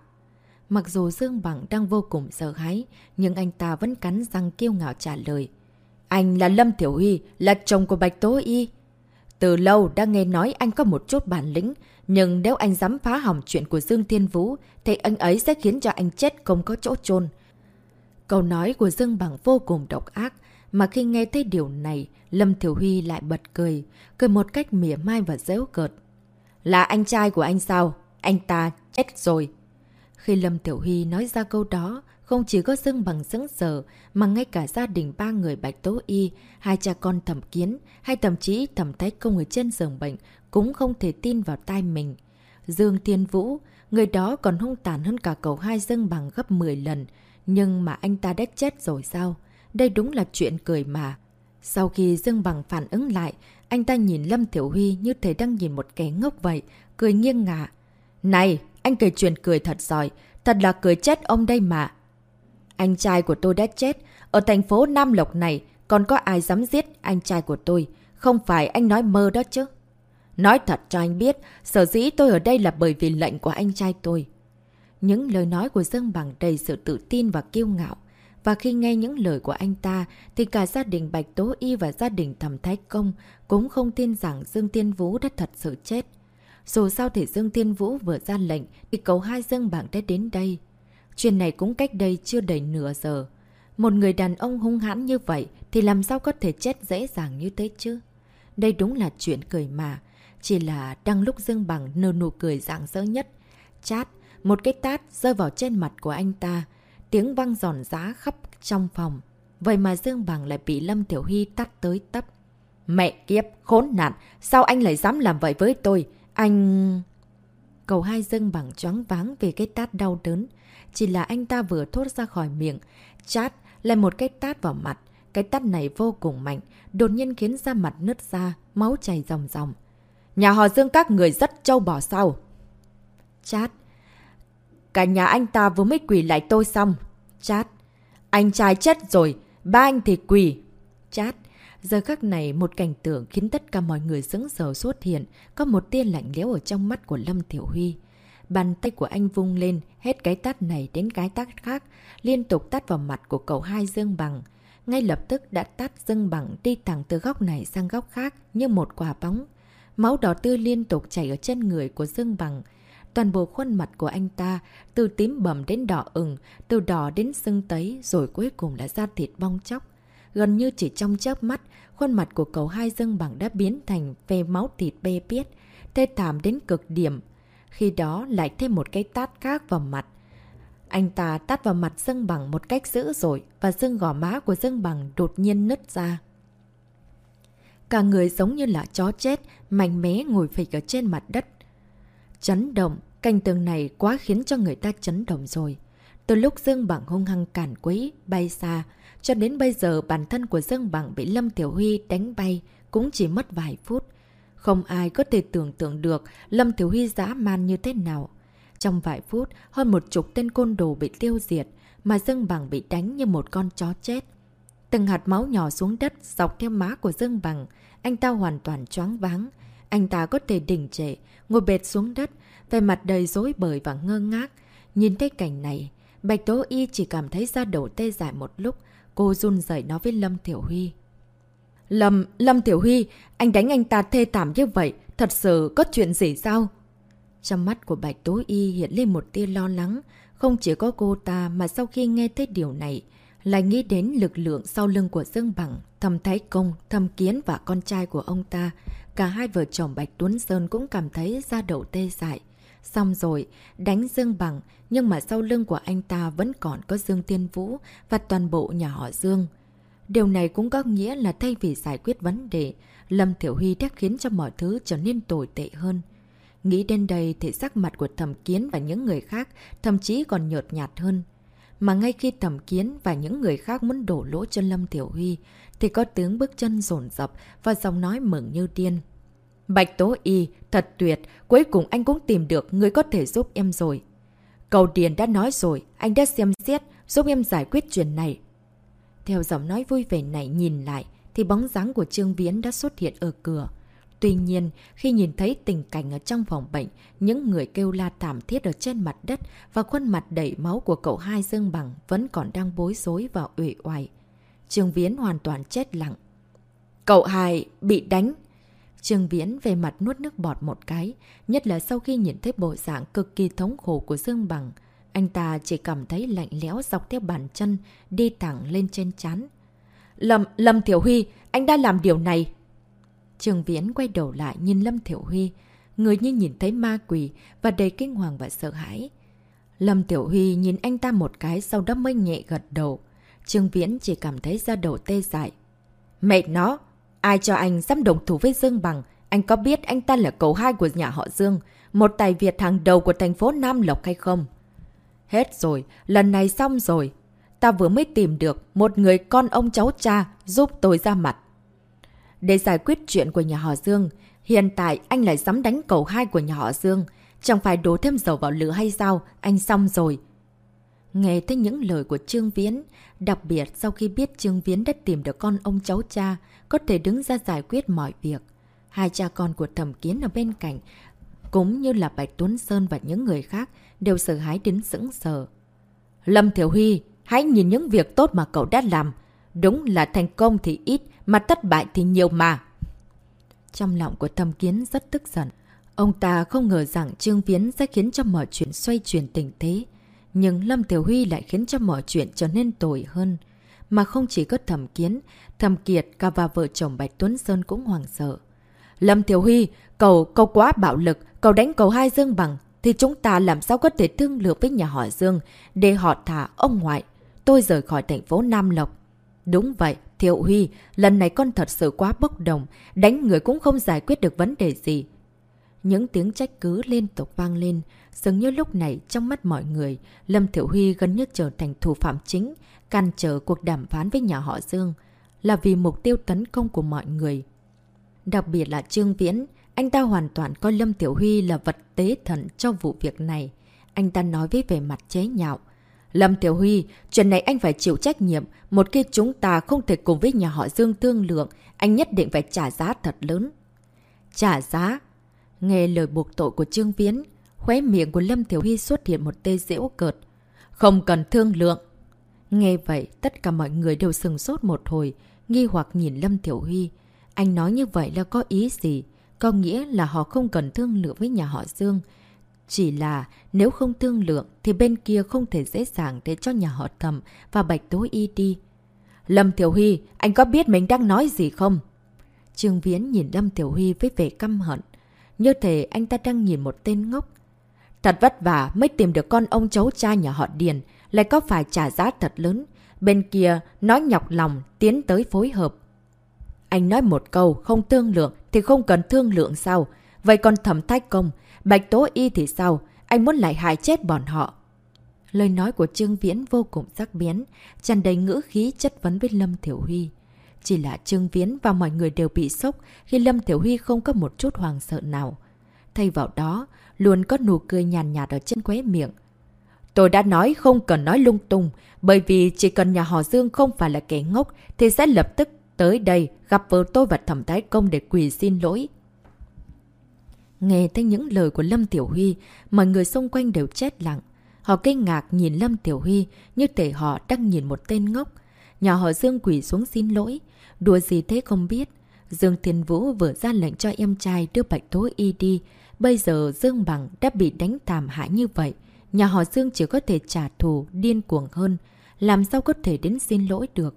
Mặc dù Dương Bằng đang vô cùng sợ hãi, nhưng anh ta vẫn cắn răng kiêu ngạo trả lời. Anh là Lâm Tiểu Huy, là chồng của Bạch Tố Y. Từ lâu đã nghe nói anh có một chút bản lĩnh, nhưng nếu anh dám phá hỏng chuyện của Dương Thiên Vũ, thì anh ấy sẽ khiến cho anh chết không có chỗ chôn Câu nói của Dương Bằng vô cùng độc ác, mà khi nghe thấy điều này, Lâm Thiểu Huy lại bật cười, cười một cách mỉa mai và dễu cợt. Là anh trai của anh sao? Anh ta chết rồi. Khi Lâm Tiểu Huy nói ra câu đó, không chỉ có Dương Bằng sững sờ, mà ngay cả gia đình ba người Bạch Tố Y, hai cha con thẩm kiến, hay thậm chí thẩm thái công ở trên giường bệnh, cũng không thể tin vào tai mình. Dương Thiên Vũ, người đó còn hung tàn hơn cả cậu hai Dương Bằng gấp 10 lần, nhưng mà anh ta đã chết rồi sao? Đây đúng là chuyện cười mà. Sau khi Dương Bằng phản ứng lại, anh ta nhìn Lâm Thiểu Huy như thể đang nhìn một kẻ ngốc vậy, cười nghiêng ngả. Này, anh kể chuyện cười thật giỏi, thật là cười chết ông đây mà. Anh trai của tôi đã chết, ở thành phố Nam Lộc này còn có ai dám giết anh trai của tôi, không phải anh nói mơ đó chứ. Nói thật cho anh biết, sở dĩ tôi ở đây là bởi vì lệnh của anh trai tôi. Những lời nói của Dương Bằng đầy sự tự tin và kiêu ngạo. Và khi nghe những lời của anh ta, thì cả gia đình Bạch Tố Y và gia đình Thẩm Thái Công cũng không tin rằng Dương Tiên Vũ đã thật sự chết. Dù sao thì Dương Tiên Vũ vừa ra lệnh, thì cầu hai Dương Bằng đã đến đây. Chuyện này cũng cách đây chưa đầy nửa giờ. Một người đàn ông hung hãn như vậy thì làm sao có thể chết dễ dàng như thế chứ? Đây đúng là chuyện cười mà. Chỉ là đang lúc Dương Bằng nở nụ cười rạng rỡ nhất. Chát, một cái tát rơi vào trên mặt của anh ta. Tiếng vang giòn giá khắp trong phòng. Vậy mà Dương Bằng lại bị Lâm Tiểu Hy tắt tới tấp. Mẹ kiếp, khốn nạn, sao anh lại dám làm vậy với tôi? Anh... Cầu hai Dương Bằng choáng váng vì cái tát đau đớn. Chỉ là anh ta vừa thốt ra khỏi miệng. Chát lại một cái tát vào mặt. Cái tát này vô cùng mạnh, đột nhiên khiến da mặt nứt ra, máu chảy ròng ròng. Nhà họ Dương các người rất trâu bỏ sao? Chát. Cả nhà anh ta vừa mới quỳ lại tôi xong. Chát. Anh trai chết rồi, ba anh thì quỳ. Chát. Giờ khắc này một cảnh tượng khiến tất cả mọi người sững sờ xuất hiện, có một tia lạnh lẽo ở trong mắt của Lâm Tiểu Huy. Bàn tay của anh vung lên, hết cái tát này đến cái tát khác, liên tục tát vào mặt của cậu hai Dương Bằng. Ngay lập tức đã tát Dương Bằng đi thẳng từ góc này sang góc khác như một quả bóng. Máu đỏ tươi liên tục chảy ở trên người của Dương Bằng. Toàn bộ khuôn mặt của anh ta, từ tím bầm đến đỏ ửng, từ đỏ đến sưng tấy, rồi cuối cùng là da thịt bong chóc. Gần như chỉ trong chớp mắt, khuôn mặt của cậu hai dâng Bằng đã biến thành phê máu thịt bê biết, tê thảm đến cực điểm. Khi đó lại thêm một cái tát khác vào mặt. Anh ta tát vào mặt Dương Bằng một cách dữ dội và xương gò má của Dương Bằng đột nhiên nứt ra. Cả người giống như là chó chết, mạnh mẽ ngồi phịch ở trên mặt đất. Chấn động, cảnh tường này quá khiến cho người ta chấn động rồi. Từ lúc Dương Bằng hung hăng cản quấy, bay xa, cho đến bây giờ bản thân của Dương Bằng bị Lâm Tiểu Huy đánh bay cũng chỉ mất vài phút. Không ai có thể tưởng tượng được Lâm Tiểu Huy dã man như thế nào. Trong vài phút, hơn một chục tên côn đồ bị tiêu diệt, mà Dương Bằng bị đánh như một con chó chết. Từng hạt máu nhỏ xuống đất dọc theo má của Dương Bằng, anh ta hoàn toàn choáng váng. Anh ta có thể đỉnh trệ, ngồi bệt xuống đất, về mặt đầy dối bời và ngơ ngác. Nhìn thấy cảnh này, Bạch Tố Y chỉ cảm thấy da đầu tê dại một lúc, cô run rẩy nói với Lâm Tiểu Huy. Lâm, Lâm Tiểu Huy, anh đánh anh ta thê thảm như vậy, thật sự có chuyện gì sao? Trong mắt của Bạch Tố Y hiện lên một tia lo lắng, không chỉ có cô ta mà sau khi nghe thấy điều này, lại nghĩ đến lực lượng sau lưng của Dương Bằng, thầm Thái Công, thầm Kiến và con trai của ông ta. Cả hai vợ chồng Bạch Tuấn Sơn cũng cảm thấy da đầu tê dại. Xong rồi, đánh Dương Bằng, nhưng mà sau lưng của anh ta vẫn còn có Dương Tiên Vũ và toàn bộ nhà họ Dương. Điều này cũng có nghĩa là thay vì giải quyết vấn đề, Lâm Thiểu Huy đã khiến cho mọi thứ trở nên tồi tệ hơn. Nghĩ đến đây thì sắc mặt của thẩm kiến và những người khác thậm chí còn nhợt nhạt hơn. Mà ngay khi thẩm kiến và những người khác muốn đổ lỗ cho Lâm Tiểu Huy, thì có tiếng bước chân rồn rập và giọng nói mừng như điên. Bạch Tố Y, thật tuyệt, cuối cùng anh cũng tìm được người có thể giúp em rồi. Cầu Điền đã nói rồi, anh đã xem xét, giúp em giải quyết chuyện này. Theo giọng nói vui vẻ này nhìn lại, thì bóng dáng của Trương Viễn đã xuất hiện ở cửa. Tuy nhiên, khi nhìn thấy tình cảnh ở trong phòng bệnh, những người kêu la thảm thiết ở trên mặt đất và khuôn mặt đầy máu của cậu hai Dương Bằng vẫn còn đang bối rối và uể oải. Trương Viễn hoàn toàn chết lặng. Cậu hai bị đánh. Trương Viễn về mặt nuốt nước bọt một cái, nhất là sau khi nhìn thấy bộ dạng cực kỳ thống khổ của Dương Bằng. Anh ta chỉ cảm thấy lạnh lẽo dọc theo bàn chân, đi thẳng lên trên chán. Lâm, Lâm Thiểu Huy, anh đã làm điều này. Trường Viễn quay đầu lại nhìn Lâm Thiểu Huy, người như nhìn thấy ma quỷ và đầy kinh hoàng và sợ hãi. Lâm Tiểu Huy nhìn anh ta một cái sau đó mới nhẹ gật đầu. Trương Viễn chỉ cảm thấy da đầu tê dại. Mệt nó! Ai cho anh dám đồng thủ với Dương Bằng? Anh có biết anh ta là cầu hai của nhà họ Dương, một tài Việt hàng đầu của thành phố Nam Lộc hay không? Hết rồi, lần này xong rồi. Ta vừa mới tìm được một người con ông cháu cha giúp tôi ra mặt. Để giải quyết chuyện của nhà họ Dương, hiện tại anh lại dám đánh cầu hai của nhà họ Dương. Chẳng phải đổ thêm dầu vào lửa hay sao? Anh xong rồi. Nghe thấy những lời của Trương Viễn, đặc biệt sau khi biết Trương Viễn đã tìm được con ông cháu cha, có thể đứng ra giải quyết mọi việc. Hai cha con của thẩm kiến ở bên cạnh, cũng như là Bạch Tuấn Sơn và những người khác, đều sợ hãi đến sững sờ. Lâm Thiểu Huy, hãy nhìn những việc tốt mà cậu đã làm. Đúng là thành công thì ít, mà thất bại thì nhiều mà. Trong lòng của thẩm kiến rất tức giận. Ông ta không ngờ rằng Trương Viễn sẽ khiến cho mọi chuyện xoay chuyển tình thế. Nhưng Lâm Tiểu Huy lại khiến cho mọi chuyện trở nên tồi hơn. Mà không chỉ có thẩm kiến, thẩm kiệt cả và vợ chồng Bạch Tuấn Sơn cũng hoàng sợ. Lâm Thiểu Huy, cậu, cậu quá bạo lực, cậu đánh cầu hai dương bằng, thì chúng ta làm sao có thể thương lượng với nhà họ Dương để họ thả ông ngoại. Tôi rời khỏi thành phố Nam Lộc. Đúng vậy, Thiệu Huy, lần này con thật sự quá bốc đồng, đánh người cũng không giải quyết được vấn đề gì. Những tiếng trách cứ liên tục vang lên, dường như lúc này trong mắt mọi người, Lâm Thiệu Huy gần như trở thành thủ phạm chính, cản trở cuộc đàm phán với nhà họ Dương, là vì mục tiêu tấn công của mọi người. Đặc biệt là Trương Viễn, anh ta hoàn toàn coi Lâm Tiểu Huy là vật tế thần trong vụ việc này. Anh ta nói với vẻ mặt chế nhạo. Lâm Tiểu Huy, chuyện này anh phải chịu trách nhiệm. Một khi chúng ta không thể cùng với nhà họ Dương thương lượng, anh nhất định phải trả giá thật lớn. Trả giá? Nghe lời buộc tội của Trương Viễn, khóe miệng của Lâm Tiểu Huy xuất hiện một tê dễu cợt. Không cần thương lượng. Nghe vậy, tất cả mọi người đều sừng sốt một hồi, nghi hoặc nhìn Lâm Tiểu Huy. Anh nói như vậy là có ý gì? Có nghĩa là họ không cần thương lượng với nhà họ Dương. Chỉ là nếu không thương lượng thì bên kia không thể dễ dàng để cho nhà họ thầm và bạch tối y đi. Lâm Tiểu Huy, anh có biết mình đang nói gì không? Trương Viễn nhìn Lâm Tiểu Huy với vẻ căm hận. Như thể anh ta đang nhìn một tên ngốc. Thật vất vả mới tìm được con ông cháu cha nhà họ Điền, lại có phải trả giá thật lớn. Bên kia nói nhọc lòng, tiến tới phối hợp. Anh nói một câu, không thương lượng thì không cần thương lượng sao? Vậy còn thẩm thách công, bạch tố y thì sao? Anh muốn lại hại chết bọn họ. Lời nói của Trương Viễn vô cùng sắc bén, tràn đầy ngữ khí chất vấn với Lâm Thiểu Huy. Chỉ là Trương Viễn và mọi người đều bị sốc khi Lâm Thiểu Huy không có một chút hoàng sợ nào. Thay vào đó, luôn có nụ cười nhàn nhạt ở trên quế miệng. Tôi đã nói không cần nói lung tung, bởi vì chỉ cần nhà họ Dương không phải là kẻ ngốc thì sẽ lập tức tới đây gặp vợ tôi và thẩm thái công để quỳ xin lỗi. Nghe thấy những lời của Lâm Tiểu Huy, mọi người xung quanh đều chết lặng. Họ kinh ngạc nhìn Lâm Tiểu Huy như thể họ đang nhìn một tên ngốc. Nhà họ Dương quỷ xuống xin lỗi. Đùa gì thế không biết. Dương Thiên Vũ vừa ra lệnh cho em trai đưa Bạch Tố Y đi. Bây giờ Dương Bằng đã bị đánh tàm hại như vậy. Nhà họ Dương chỉ có thể trả thù, điên cuồng hơn. Làm sao có thể đến xin lỗi được.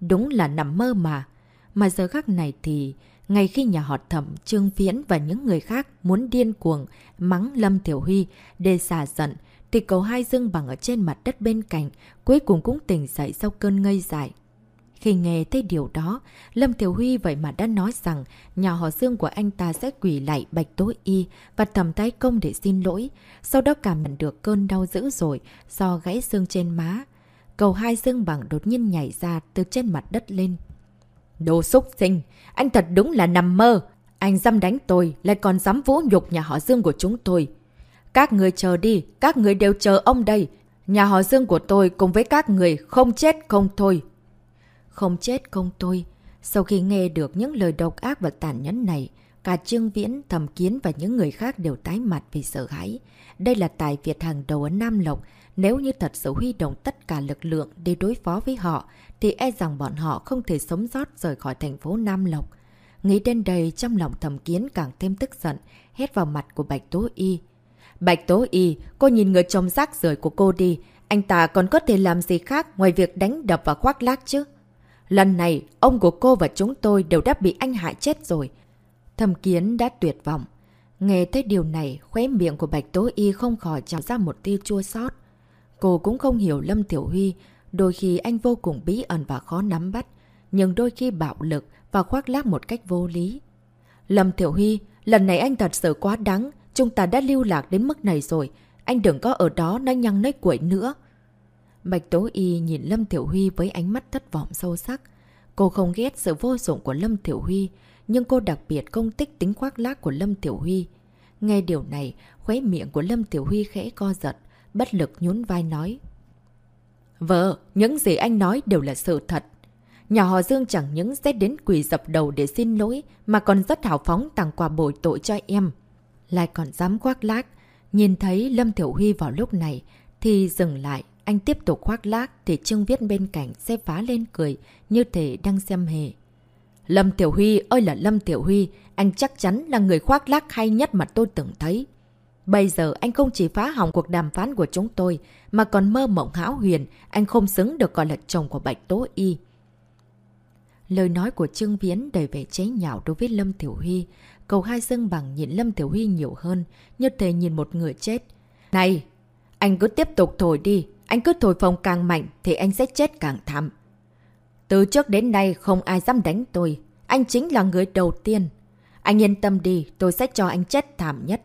Đúng là nằm mơ mà. Mà giờ khắc này thì, ngay khi nhà họ thẩm, Trương Viễn và những người khác muốn điên cuồng mắng Lâm Tiểu Huy để xả giận, thì cầu hai dương bằng ở trên mặt đất bên cạnh, cuối cùng cũng tỉnh dậy sau cơn ngây dại. Khi nghe thấy điều đó, Lâm Thiểu Huy vậy mà đã nói rằng nhà họ Dương của anh ta sẽ quỷ lại Bạch Tố Y và thầm tay công để xin lỗi, sau đó cảm nhận được cơn đau dữ dội do gãy xương trên má. Cầu hai Dương bằng đột nhiên nhảy ra từ trên mặt đất lên. Đồ xúc sinh, anh thật đúng là nằm mơ. Anh dám đánh tôi, lại còn dám vũ nhục nhà họ Dương của chúng tôi. Các người chờ đi, các người đều chờ ông đây. Nhà họ Dương của tôi cùng với các người không chết không thôi. Không chết không tôi Sau khi nghe được những lời độc ác và tàn nhẫn này, cả Trương Viễn, Thầm Kiến và những người khác đều tái mặt vì sợ hãi. Đây là tài Việt hàng đầu ở Nam Lộc. Nếu như thật sự huy động tất cả lực lượng để đối phó với họ, thì e rằng bọn họ không thể sống sót rời khỏi thành phố Nam Lộc. Nghĩ đến đây trong lòng thầm kiến càng thêm tức giận, hét vào mặt của Bạch Tố Y. Bạch Tố Y, cô nhìn người chồng rác rời của cô đi, anh ta còn có thể làm gì khác ngoài việc đánh đập và khoác lác chứ? Lần này, ông của cô và chúng tôi đều đã bị anh hại chết rồi. Thầm kiến đã tuyệt vọng. Nghe thấy điều này, khóe miệng của Bạch Tố Y không khỏi trào ra một tia chua sót. Cô cũng không hiểu Lâm Tiểu Huy Đôi khi anh vô cùng bí ẩn và khó nắm bắt, nhưng đôi khi bạo lực và khoác lác một cách vô lý. Lâm Thiểu Huy, lần này anh thật sự quá đáng, chúng ta đã lưu lạc đến mức này rồi, anh đừng có ở đó nói nhăng nói quậy nữa. Bạch Tố Y nhìn Lâm Thiểu Huy với ánh mắt thất vọng sâu sắc. Cô không ghét sự vô dụng của Lâm Thiểu Huy, nhưng cô đặc biệt công tích tính khoác lác của Lâm Tiểu Huy. Nghe điều này, khóe miệng của Lâm Tiểu Huy khẽ co giật, bất lực nhún vai nói. Vợ, những gì anh nói đều là sự thật. Nhà họ Dương chẳng những sẽ đến quỳ dập đầu để xin lỗi, mà còn rất hào phóng tặng quà bồi tội cho em. Lại còn dám khoác lác. Nhìn thấy Lâm tiểu Huy vào lúc này, thì dừng lại. Anh tiếp tục khoác lác thì Trương Viết bên cạnh sẽ phá lên cười, như thể đang xem hề. Lâm Tiểu Huy ơi là Lâm Tiểu Huy, anh chắc chắn là người khoác lác hay nhất mà tôi từng thấy. Bây giờ anh không chỉ phá hỏng cuộc đàm phán của chúng tôi, mà còn mơ mộng hão huyền, anh không xứng được gọi là chồng của Bạch Tố Y. Lời nói của Trương Viễn đầy vẻ chế nhạo đối với Lâm Tiểu Huy. Cầu hai dâng bằng nhìn Lâm Tiểu Huy nhiều hơn, như thể nhìn một người chết. Này, anh cứ tiếp tục thổi đi, anh cứ thổi phồng càng mạnh thì anh sẽ chết càng thảm. Từ trước đến nay không ai dám đánh tôi, anh chính là người đầu tiên. Anh yên tâm đi, tôi sẽ cho anh chết thảm nhất.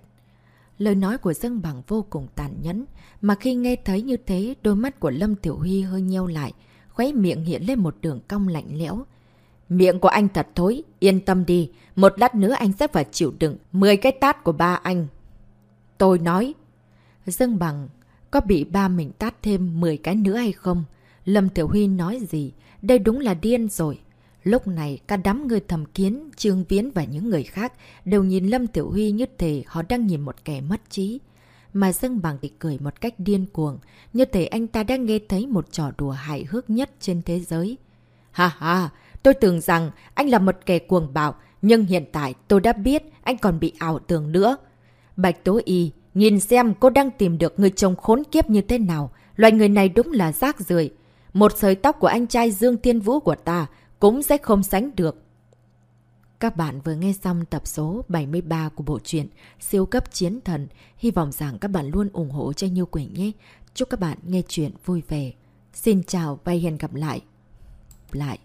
Lời nói của Dương Bằng vô cùng tàn nhẫn, mà khi nghe thấy như thế, đôi mắt của Lâm Tiểu Huy hơi nheo lại, khóe miệng hiện lên một đường cong lạnh lẽo. Miệng của anh thật thối, yên tâm đi, một lát nữa anh sẽ phải chịu đựng 10 cái tát của ba anh. Tôi nói, Dương Bằng có bị ba mình tát thêm 10 cái nữa hay không? Lâm Tiểu Huy nói gì? Đây đúng là điên rồi. Lúc này, cả đám người thầm kiến, Trương Viễn và những người khác đều nhìn Lâm Tiểu Huy như thể họ đang nhìn một kẻ mất trí. Mà Dương Bằng thì cười một cách điên cuồng, như thể anh ta đang nghe thấy một trò đùa hài hước nhất trên thế giới. Ha ha, tôi tưởng rằng anh là một kẻ cuồng bạo, nhưng hiện tại tôi đã biết anh còn bị ảo tưởng nữa. Bạch Tố Y, nhìn xem cô đang tìm được người chồng khốn kiếp như thế nào. Loài người này đúng là rác rưởi Một sợi tóc của anh trai Dương Thiên Vũ của ta cũng sẽ không sánh được. Các bạn vừa nghe xong tập số 73 của bộ truyện Siêu cấp chiến thần. Hy vọng rằng các bạn luôn ủng hộ cho Như Quỳnh nhé. Chúc các bạn nghe chuyện vui vẻ. Xin chào và hẹn gặp lại. Lại.